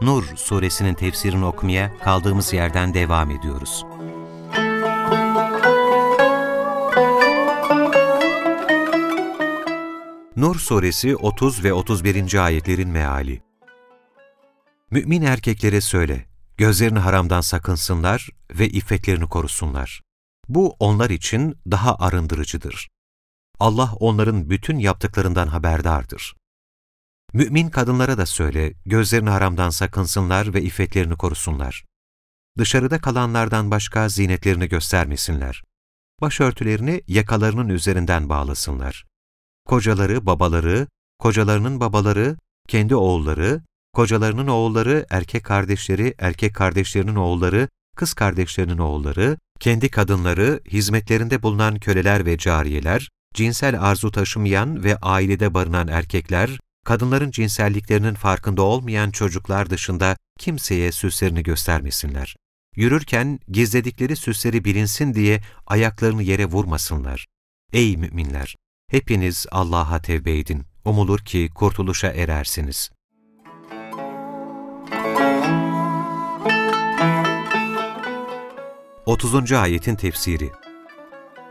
Nur suresinin tefsirini okumaya kaldığımız yerden devam ediyoruz. Nur suresi 30 ve 31. ayetlerin meali Mümin erkeklere söyle, gözlerini haramdan sakınsınlar ve iffetlerini korusunlar. Bu onlar için daha arındırıcıdır. Allah onların bütün yaptıklarından haberdardır. Mümin kadınlara da söyle, gözlerini haramdan sakınsınlar ve iffetlerini korusunlar. Dışarıda kalanlardan başka zinetlerini göstermesinler. Başörtülerini yakalarının üzerinden bağlasınlar. Kocaları, babaları, kocalarının babaları, kendi oğulları, kocalarının oğulları, erkek kardeşleri, erkek kardeşlerinin oğulları, kız kardeşlerinin oğulları, kendi kadınları, hizmetlerinde bulunan köleler ve cariyeler, cinsel arzu taşımayan ve ailede barınan erkekler, kadınların cinselliklerinin farkında olmayan çocuklar dışında kimseye süslerini göstermesinler. Yürürken gizledikleri süsleri bilinsin diye ayaklarını yere vurmasınlar. Ey müminler! Hepiniz Allah'a tevbe edin. Umulur ki kurtuluşa erersiniz. Otuzuncu ayetin tefsiri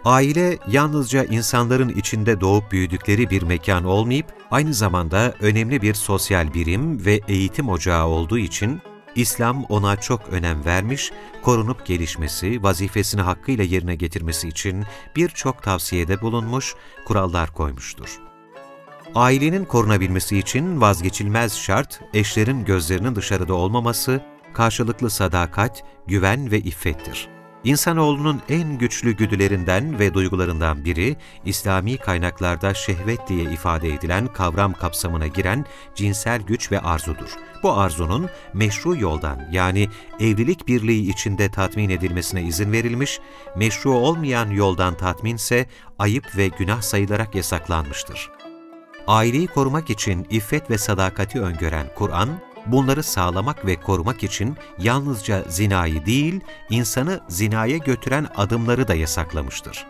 Aile yalnızca insanların içinde doğup büyüdükleri bir mekan olmayıp aynı zamanda önemli bir sosyal birim ve eğitim ocağı olduğu için İslam ona çok önem vermiş, korunup gelişmesi, vazifesini hakkıyla yerine getirmesi için birçok tavsiyede bulunmuş, kurallar koymuştur. Ailenin korunabilmesi için vazgeçilmez şart, eşlerin gözlerinin dışarıda olmaması, karşılıklı sadakat, güven ve iffettir. İnsanoğlunun en güçlü güdülerinden ve duygularından biri, İslami kaynaklarda şehvet diye ifade edilen kavram kapsamına giren cinsel güç ve arzudur. Bu arzunun meşru yoldan yani evlilik birliği içinde tatmin edilmesine izin verilmiş, meşru olmayan yoldan tatminse ayıp ve günah sayılarak yasaklanmıştır. Aileyi korumak için iffet ve sadakati öngören Kur'an, bunları sağlamak ve korumak için yalnızca zinayı değil, insanı zinaya götüren adımları da yasaklamıştır.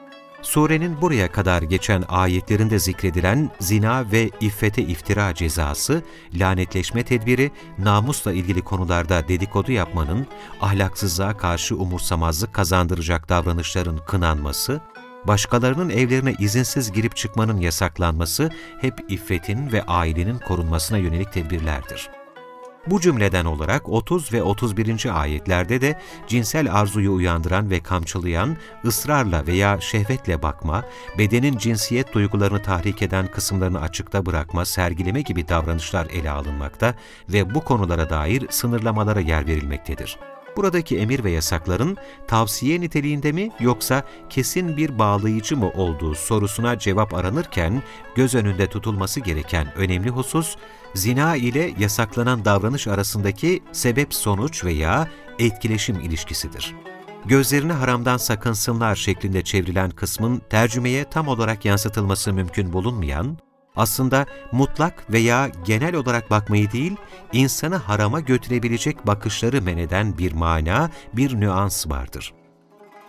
Surenin buraya kadar geçen ayetlerinde zikredilen zina ve iffete iftira cezası, lanetleşme tedbiri, namusla ilgili konularda dedikodu yapmanın, ahlaksızlığa karşı umursamazlık kazandıracak davranışların kınanması, başkalarının evlerine izinsiz girip çıkmanın yasaklanması hep iffetin ve ailenin korunmasına yönelik tedbirlerdir. Bu cümleden olarak 30 ve 31. ayetlerde de cinsel arzuyu uyandıran ve kamçılayan, ısrarla veya şehvetle bakma, bedenin cinsiyet duygularını tahrik eden kısımlarını açıkta bırakma, sergileme gibi davranışlar ele alınmakta ve bu konulara dair sınırlamalara yer verilmektedir. Buradaki emir ve yasakların tavsiye niteliğinde mi yoksa kesin bir bağlayıcı mı olduğu sorusuna cevap aranırken göz önünde tutulması gereken önemli husus, zina ile yasaklanan davranış arasındaki sebep-sonuç veya etkileşim ilişkisidir. Gözlerini haramdan sakınsınlar şeklinde çevrilen kısmın tercümeye tam olarak yansıtılması mümkün bulunmayan, aslında mutlak veya genel olarak bakmayı değil, insanı harama götürebilecek bakışları meneden bir mana, bir nüans vardır.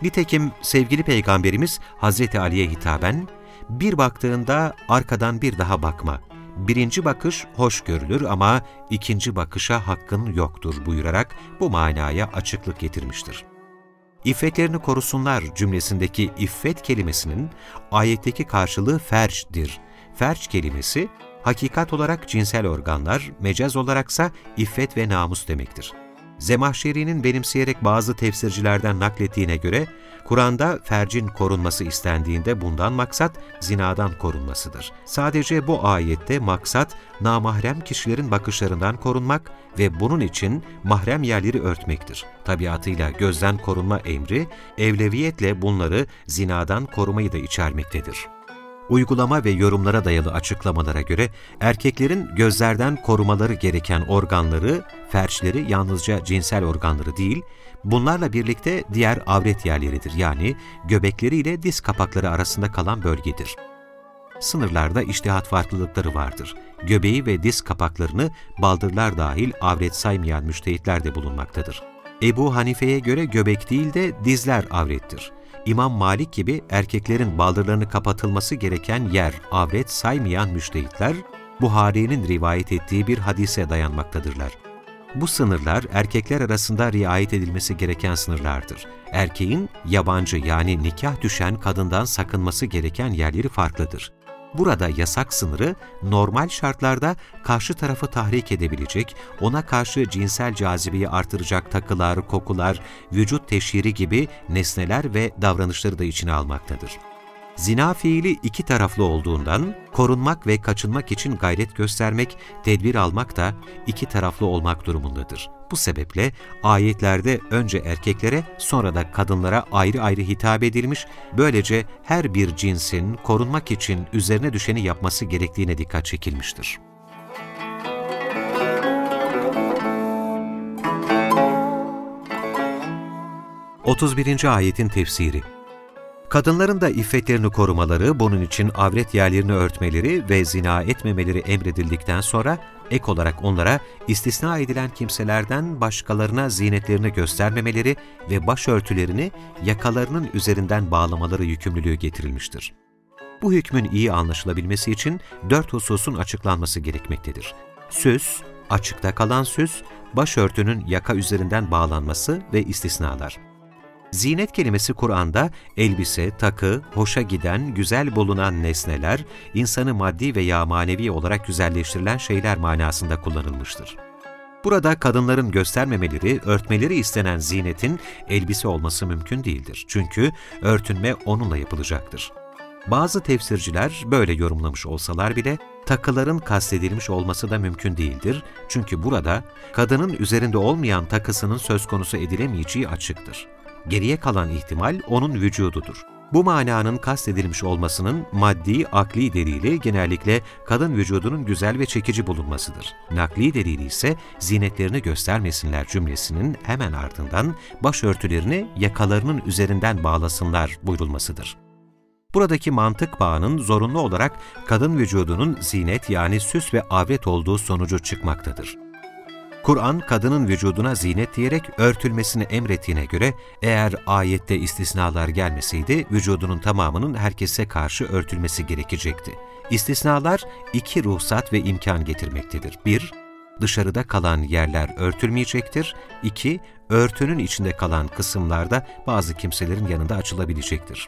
Nitekim sevgili Peygamberimiz Hazreti Ali'ye hitaben, bir baktığında arkadan bir daha bakma, birinci bakış hoş görülür ama ikinci bakışa hakkın yoktur buyurarak bu manaya açıklık getirmiştir. İffetlerini korusunlar cümlesindeki iffet kelimesinin ayetteki karşılığı ferçdir. Ferç kelimesi, hakikat olarak cinsel organlar, mecaz olaraksa iffet ve namus demektir. Zemahşeri'nin benimseyerek bazı tefsircilerden naklettiğine göre, Kur'an'da fercin korunması istendiğinde bundan maksat zinadan korunmasıdır. Sadece bu ayette maksat namahrem kişilerin bakışlarından korunmak ve bunun için mahrem yerleri örtmektir. Tabiatıyla gözden korunma emri, evleviyetle bunları zinadan korumayı da içermektedir. Uygulama ve yorumlara dayalı açıklamalara göre erkeklerin gözlerden korumaları gereken organları, ferçleri yalnızca cinsel organları değil, bunlarla birlikte diğer avret yerleridir yani göbekleri ile diz kapakları arasında kalan bölgedir. Sınırlarda iştihat farklılıkları vardır. Göbeği ve diz kapaklarını baldırlar dahil avret saymayan müştehitler de bulunmaktadır. Ebu Hanife'ye göre göbek değil de dizler avrettir. İmam Malik gibi erkeklerin baldırlarını kapatılması gereken yer avret saymayan müştehitler, Buhari'nin rivayet ettiği bir hadise dayanmaktadırlar. Bu sınırlar erkekler arasında riayet edilmesi gereken sınırlardır. Erkeğin yabancı yani nikah düşen kadından sakınması gereken yerleri farklıdır. Burada yasak sınırı normal şartlarda karşı tarafı tahrik edebilecek, ona karşı cinsel cazibeyi artıracak takılar, kokular, vücut teşhiri gibi nesneler ve davranışları da içine almaktadır. Zina fiili iki taraflı olduğundan korunmak ve kaçınmak için gayret göstermek, tedbir almak da iki taraflı olmak durumundadır. Bu sebeple ayetlerde önce erkeklere sonra da kadınlara ayrı ayrı hitap edilmiş, böylece her bir cinsin korunmak için üzerine düşeni yapması gerektiğine dikkat çekilmiştir. Otuz birinci ayetin tefsiri Kadınların da iffetlerini korumaları, bunun için avret yerlerini örtmeleri ve zina etmemeleri emredildikten sonra ek olarak onlara istisna edilen kimselerden başkalarına zinetlerini göstermemeleri ve başörtülerini yakalarının üzerinden bağlamaları yükümlülüğü getirilmiştir. Bu hükmün iyi anlaşılabilmesi için dört hususun açıklanması gerekmektedir. Süs, açıkta kalan süs, başörtünün yaka üzerinden bağlanması ve istisnalar. Zinet kelimesi Kur'an'da elbise, takı, hoşa giden, güzel bulunan nesneler, insanı maddi veya manevi olarak güzelleştirilen şeyler manasında kullanılmıştır. Burada kadınların göstermemeleri, örtmeleri istenen zinetin elbise olması mümkün değildir. Çünkü örtünme onunla yapılacaktır. Bazı tefsirciler böyle yorumlamış olsalar bile takıların kastedilmiş olması da mümkün değildir. Çünkü burada kadının üzerinde olmayan takısının söz konusu edilemeyeceği açıktır. Geriye kalan ihtimal onun vücududur. Bu mananın kastedilmiş olmasının maddi, akli delili genellikle kadın vücudunun güzel ve çekici bulunmasıdır. Nakli delili ise zinetlerini göstermesinler cümlesinin hemen ardından başörtülerini yakalarının üzerinden bağlasınlar buyurulmasıdır. Buradaki mantık bağının zorunlu olarak kadın vücudunun zinet yani süs ve avret olduğu sonucu çıkmaktadır. Kur'an, kadının vücuduna zinet diyerek örtülmesini emrettiğine göre, eğer ayette istisnalar gelmeseydi, vücudunun tamamının herkese karşı örtülmesi gerekecekti. İstisnalar iki ruhsat ve imkan getirmektedir. 1- Dışarıda kalan yerler örtülmeyecektir. 2- Örtünün içinde kalan kısımlarda bazı kimselerin yanında açılabilecektir.